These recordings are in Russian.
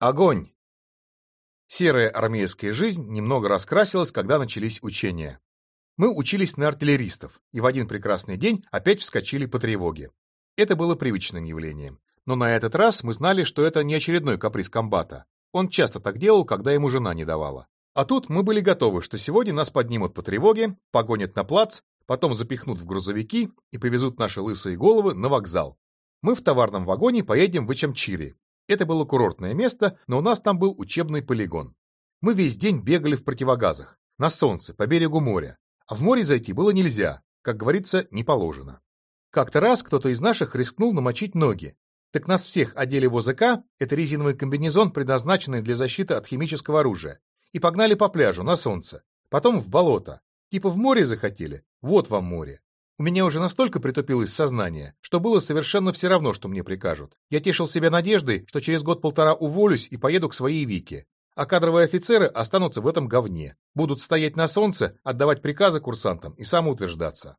Огонь! Серая армейская жизнь немного раскрасилась, когда начались учения. Мы учились на артиллеристов, и в один прекрасный день опять вскочили по тревоге. Это было привычным явлением. Но на этот раз мы знали, что это не очередной каприз комбата. Он часто так делал, когда ему жена не давала. А тут мы были готовы, что сегодня нас поднимут по тревоге, погонят на плац, потом запихнут в грузовики и повезут наши лысые головы на вокзал. Мы в товарном вагоне поедем в Ичамчири. Это было курортное место, но у нас там был учебный полигон. Мы весь день бегали в противогазах, на солнце, по берегу моря. А в море зайти было нельзя, как говорится, не положено. Как-то раз кто-то из наших рискнул намочить ноги. Так нас всех одели в ОЗК, это резиновый комбинезон, предназначенный для защиты от химического оружия, и погнали по пляжу на солнце, потом в болото. Типа в море захотели? Вот вам море. У меня уже настолько притупилось сознание, что было совершенно все равно, что мне прикажут. Я тешил себя надеждой, что через год-полтора уволюсь и поеду к своей Вике а кадровые офицеры останутся в этом говне, будут стоять на солнце, отдавать приказы курсантам и самоутверждаться.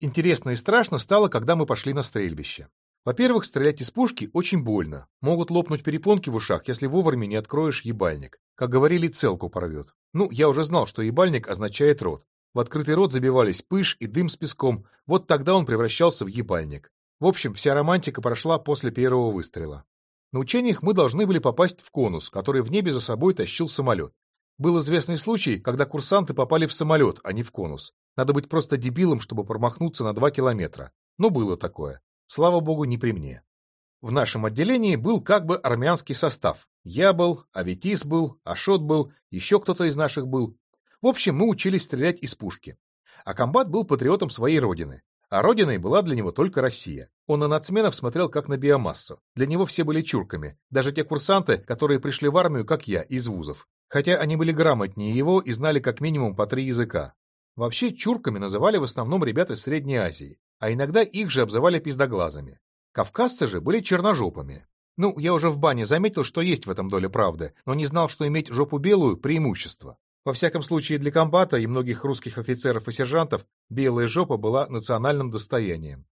Интересно и страшно стало, когда мы пошли на стрельбище. Во-первых, стрелять из пушки очень больно. Могут лопнуть перепонки в ушах, если вовремя не откроешь ебальник. Как говорили, целку порвет. Ну, я уже знал, что ебальник означает рот. В открытый рот забивались пыш и дым с песком. Вот тогда он превращался в ебальник. В общем, вся романтика прошла после первого выстрела. На учениях мы должны были попасть в конус, который в небе за собой тащил самолет. Был известный случай, когда курсанты попали в самолет, а не в конус. Надо быть просто дебилом, чтобы промахнуться на два километра. Но было такое. Слава богу, не при мне. В нашем отделении был как бы армянский состав. Я был, Аветис был, Ашот был, еще кто-то из наших был. В общем, мы учились стрелять из пушки. А комбат был патриотом своей родины. А родиной была для него только Россия. Он на нацменов смотрел как на биомассу. Для него все были чурками, даже те курсанты, которые пришли в армию, как я, из вузов. Хотя они были грамотнее его и знали как минимум по три языка. Вообще чурками называли в основном ребят из Средней Азии, а иногда их же обзывали пиздоглазами. Кавказцы же были черножопами. Ну, я уже в бане заметил, что есть в этом доля правды, но не знал, что иметь жопу белую – преимущество. Во всяком случае, для комбата и многих русских офицеров и сержантов белая жопа была национальным достоянием.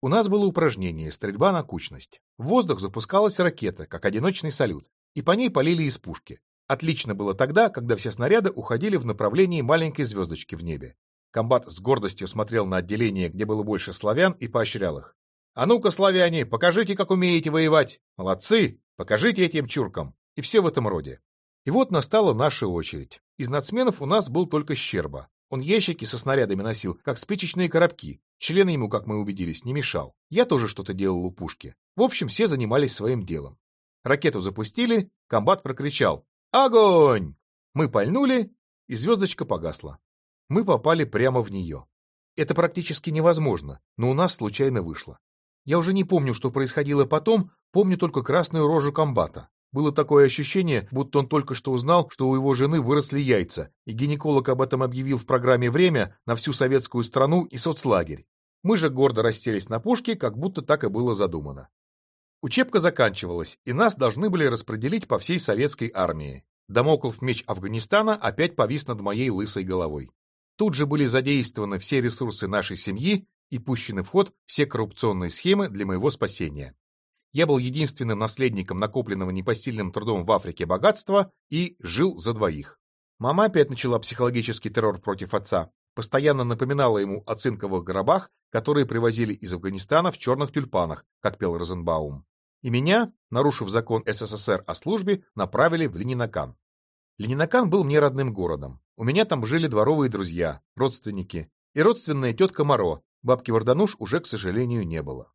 У нас было упражнение «Стрельба на кучность». В воздух запускалась ракета, как одиночный салют, и по ней полили из пушки. Отлично было тогда, когда все снаряды уходили в направлении маленькой звездочки в небе. Комбат с гордостью смотрел на отделение, где было больше славян, и поощрял их. «А ну-ка, славяне, покажите, как умеете воевать! Молодцы! Покажите этим чуркам!» И все в этом роде. И вот настала наша очередь. Из нацменов у нас был только Щерба. Он ящики со снарядами носил, как спичечные коробки. Член ему, как мы убедились, не мешал. Я тоже что-то делал у пушки. В общем, все занимались своим делом. Ракету запустили, комбат прокричал «Огонь!». Мы пальнули, и звездочка погасла. Мы попали прямо в нее. Это практически невозможно, но у нас случайно вышло. Я уже не помню, что происходило потом, помню только красную рожу комбата. Было такое ощущение, будто он только что узнал, что у его жены выросли яйца, и гинеколог об этом объявил в программе «Время» на всю советскую страну и соцлагерь. Мы же гордо расселись на пушке, как будто так и было задумано. Учебка заканчивалась, и нас должны были распределить по всей советской армии. Дамоклов меч Афганистана опять повис над моей лысой головой. Тут же были задействованы все ресурсы нашей семьи и пущены в ход все коррупционные схемы для моего спасения. Я был единственным наследником накопленного непосильным трудом в Африке богатства и жил за двоих. Мама опять начала психологический террор против отца, постоянно напоминала ему о цинковых гробах, которые привозили из Афганистана в черных тюльпанах, как пел Розенбаум. И меня, нарушив закон СССР о службе, направили в Ленинакан. Ленинакан был мне родным городом. У меня там жили дворовые друзья, родственники и родственная тетка Моро, бабки Вардануш уже, к сожалению, не было.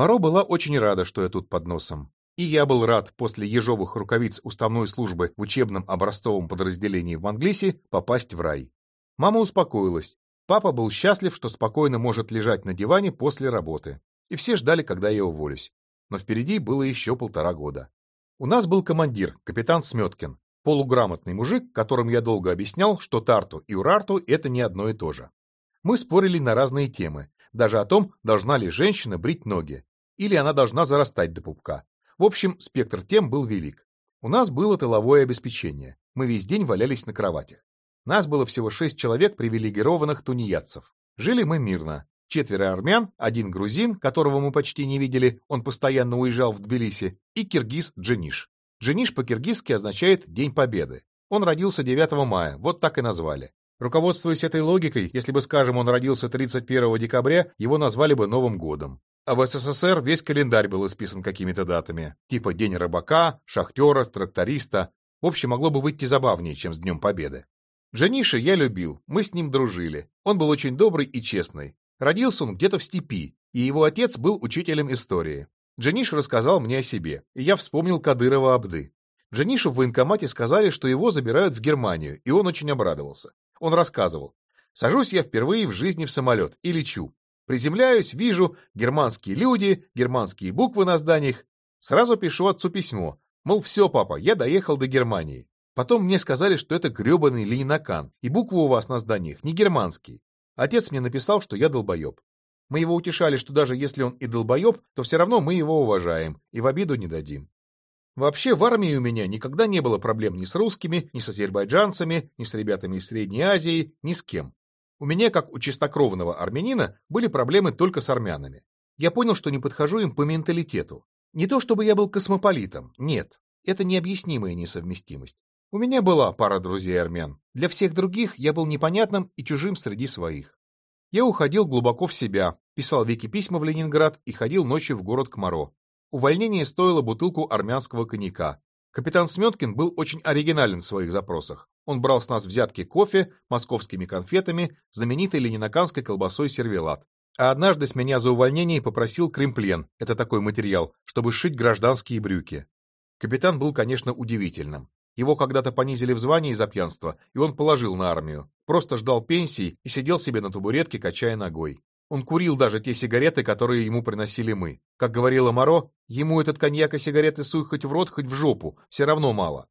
Моро была очень рада, что я тут под носом. И я был рад после ежовых рукавиц уставной службы в учебном образцовом подразделении в Англисе попасть в рай. Мама успокоилась. Папа был счастлив, что спокойно может лежать на диване после работы. И все ждали, когда я уволюсь. Но впереди было еще полтора года. У нас был командир, капитан Сметкин, полуграмотный мужик, которым я долго объяснял, что Тарту и Урарту – это не одно и то же. Мы спорили на разные темы, даже о том, должна ли женщина брить ноги, или она должна зарастать до пупка. В общем, спектр тем был велик. У нас было тыловое обеспечение. Мы весь день валялись на кроватях. Нас было всего шесть человек привилегированных тунеядцев. Жили мы мирно. Четверо армян, один грузин, которого мы почти не видели, он постоянно уезжал в Тбилиси, и киргиз Джениш. Джениш по-киргизски означает «День Победы». Он родился 9 мая, вот так и назвали. Руководствуясь этой логикой, если бы, скажем, он родился 31 декабря, его назвали бы Новым годом. А в СССР весь календарь был исписан какими-то датами, типа День рыбака, шахтера, тракториста. В общем, могло бы выйти забавнее, чем с Днем Победы. Джаниша я любил, мы с ним дружили. Он был очень добрый и честный. Родился он где-то в степи, и его отец был учителем истории. Джаниш рассказал мне о себе, и я вспомнил Кадырова Абды. Джанишу в военкомате сказали, что его забирают в Германию, и он очень обрадовался. Он рассказывал. «Сажусь я впервые в жизни в самолет и лечу. Приземляюсь, вижу германские люди, германские буквы на зданиях. Сразу пишу отцу письмо. Мол, все, папа, я доехал до Германии. Потом мне сказали, что это гребаный Ленинакан, и буквы у вас на зданиях не германские. Отец мне написал, что я долбоеб. Мы его утешали, что даже если он и долбоеб, то все равно мы его уважаем и в обиду не дадим. Вообще в армии у меня никогда не было проблем ни с русскими, ни с азербайджанцами, ни с ребятами из Средней Азии, ни с кем. У меня, как у чистокровного армянина, были проблемы только с армянами. Я понял, что не подхожу им по менталитету. Не то чтобы я был космополитом, нет. Это необъяснимая несовместимость. У меня была пара друзей армян. Для всех других я был непонятным и чужим среди своих. Я уходил глубоко в себя, писал Вики письма в Ленинград и ходил ночью в город Кмаро. Увольнение стоило бутылку армянского коньяка. Капитан Сметкин был очень оригинален в своих запросах. Он брал с нас взятки кофе, московскими конфетами, знаменитой ленинаканской колбасой сервелат. А однажды с меня за увольнение попросил кремплен, это такой материал, чтобы сшить гражданские брюки. Капитан был, конечно, удивительным. Его когда-то понизили в звании за пьянство, и он положил на армию. Просто ждал пенсии и сидел себе на табуретке, качая ногой. Он курил даже те сигареты, которые ему приносили мы. Как говорила Моро, ему этот коньяк и сигареты суй хоть в рот, хоть в жопу, все равно мало.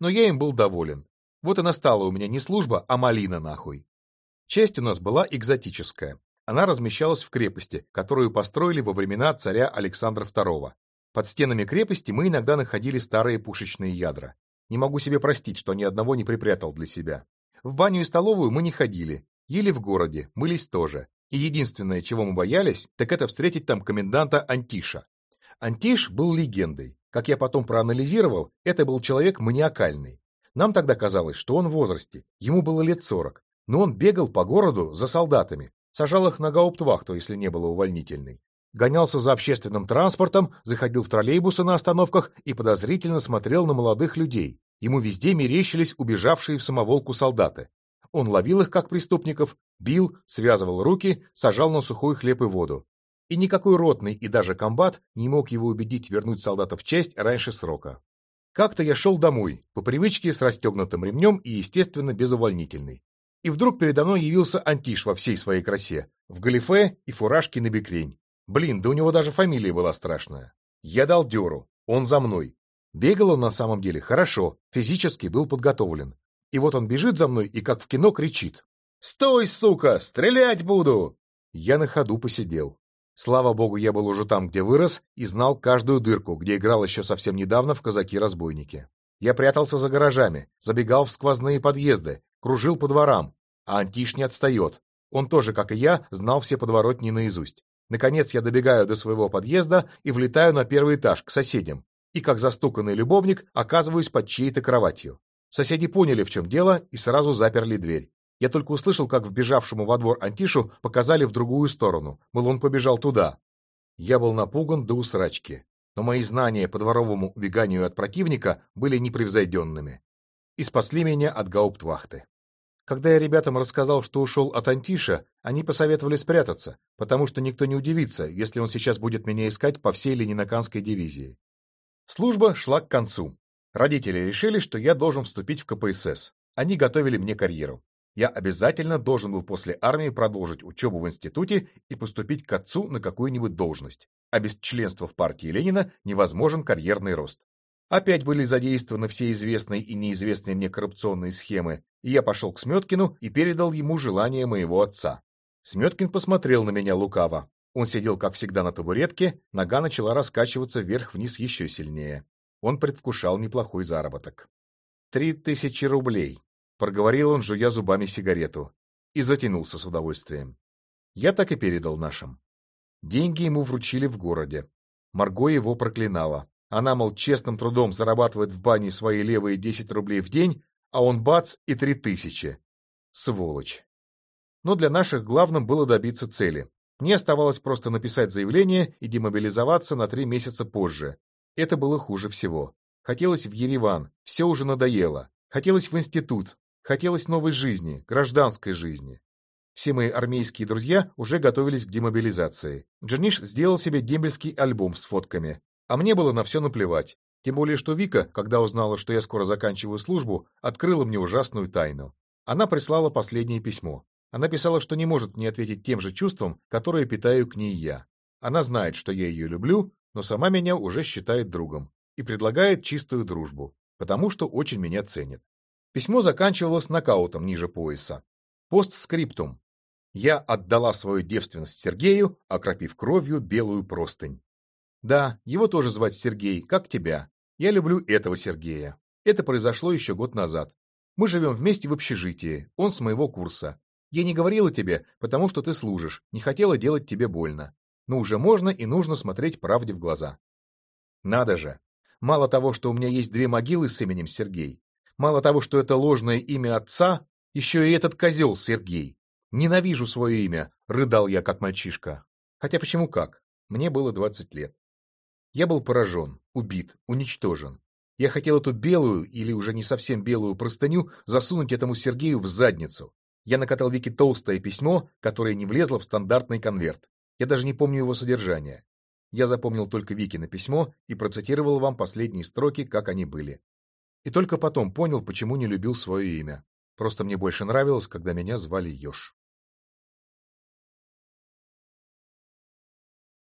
Но я им был доволен. Вот и настала у меня не служба, а малина нахуй. Часть у нас была экзотическая. Она размещалась в крепости, которую построили во времена царя Александра II. Под стенами крепости мы иногда находили старые пушечные ядра. Не могу себе простить, что ни одного не припрятал для себя. В баню и столовую мы не ходили, ели в городе, мылись тоже. И единственное, чего мы боялись, так это встретить там коменданта Антиша. Антиш был легендой. Как я потом проанализировал, это был человек маниакальный. Нам тогда казалось, что он в возрасте, ему было лет сорок, но он бегал по городу за солдатами, сажал их на гауптвахту, если не было увольнительной. Гонялся за общественным транспортом, заходил в троллейбусы на остановках и подозрительно смотрел на молодых людей. Ему везде мерещились убежавшие в самоволку солдаты. Он ловил их как преступников, бил, связывал руки, сажал на сухой хлеб и воду. И никакой ротный и даже комбат не мог его убедить вернуть солдата в часть раньше срока. Как-то я шел домой, по привычке с расстегнутым ремнем и, естественно, без увольнительной. И вдруг передо мной явился Антиш во всей своей красе, в галифе и фуражке на бекрень. Блин, да у него даже фамилия была страшная. Я дал дёру, он за мной. Бегал он на самом деле хорошо, физически был подготовлен. И вот он бежит за мной и как в кино кричит. «Стой, сука! Стрелять буду!» Я на ходу посидел. Слава богу, я был уже там, где вырос, и знал каждую дырку, где играл еще совсем недавно в казаки-разбойники. Я прятался за гаражами, забегал в сквозные подъезды, кружил по дворам, а Антиш не отстает. Он тоже, как и я, знал все подворотни наизусть. Наконец я добегаю до своего подъезда и влетаю на первый этаж, к соседям, и, как застуканный любовник, оказываюсь под чьей-то кроватью. Соседи поняли, в чем дело, и сразу заперли дверь. Я только услышал, как вбежавшему во двор Антишу показали в другую сторону, мол, он побежал туда. Я был напуган до усрачки, но мои знания по дворовому убеганию от противника были непревзойденными. И спасли меня от гауптвахты. Когда я ребятам рассказал, что ушел от Антиша, они посоветовали спрятаться, потому что никто не удивится, если он сейчас будет меня искать по всей Ленинаканской дивизии. Служба шла к концу. Родители решили, что я должен вступить в КПСС. Они готовили мне карьеру я обязательно должен был после армии продолжить учебу в институте и поступить к отцу на какую-нибудь должность, а без членства в партии Ленина невозможен карьерный рост. Опять были задействованы все известные и неизвестные мне коррупционные схемы, и я пошел к Сметкину и передал ему желание моего отца. Сметкин посмотрел на меня лукаво. Он сидел, как всегда, на табуретке, нога начала раскачиваться вверх-вниз еще сильнее. Он предвкушал неплохой заработок. Три тысячи рублей. Проговорил он, жуя зубами сигарету, и затянулся с удовольствием. Я так и передал нашим. Деньги ему вручили в городе. Марго его проклинала. Она, мол, честным трудом зарабатывает в бане свои левые 10 рублей в день, а он бац и три тысячи. Сволочь. Но для наших главным было добиться цели. Мне оставалось просто написать заявление и демобилизоваться на три месяца позже. Это было хуже всего. Хотелось в Ереван, все уже надоело. Хотелось в институт, хотелось новой жизни, гражданской жизни. Все мои армейские друзья уже готовились к демобилизации. Джерниш сделал себе дембельский альбом с фотками. А мне было на все наплевать. Тем более, что Вика, когда узнала, что я скоро заканчиваю службу, открыла мне ужасную тайну. Она прислала последнее письмо. Она писала, что не может мне ответить тем же чувством, которое питаю к ней я. Она знает, что я ее люблю, но сама меня уже считает другом и предлагает чистую дружбу, потому что очень меня ценит. Письмо заканчивалось нокаутом ниже пояса. Постскриптум. Я отдала свою девственность Сергею, окропив кровью белую простынь. Да, его тоже звать Сергей, как тебя. Я люблю этого Сергея. Это произошло еще год назад. Мы живем вместе в общежитии, он с моего курса. Я не говорила тебе, потому что ты служишь, не хотела делать тебе больно. Но уже можно и нужно смотреть правде в глаза. Надо же. Мало того, что у меня есть две могилы с именем Сергей, мало того, что это ложное имя отца, еще и этот козел Сергей. Ненавижу свое имя, рыдал я как мальчишка. Хотя почему как? Мне было 20 лет. Я был поражен, убит, уничтожен. Я хотел эту белую, или уже не совсем белую простыню, засунуть этому Сергею в задницу. Я накатал Вике толстое письмо, которое не влезло в стандартный конверт. Я даже не помню его содержание. Я запомнил только Викино письмо и процитировал вам последние строки, как они были. И только потом понял, почему не любил свое имя. Просто мне больше нравилось, когда меня звали Ёж.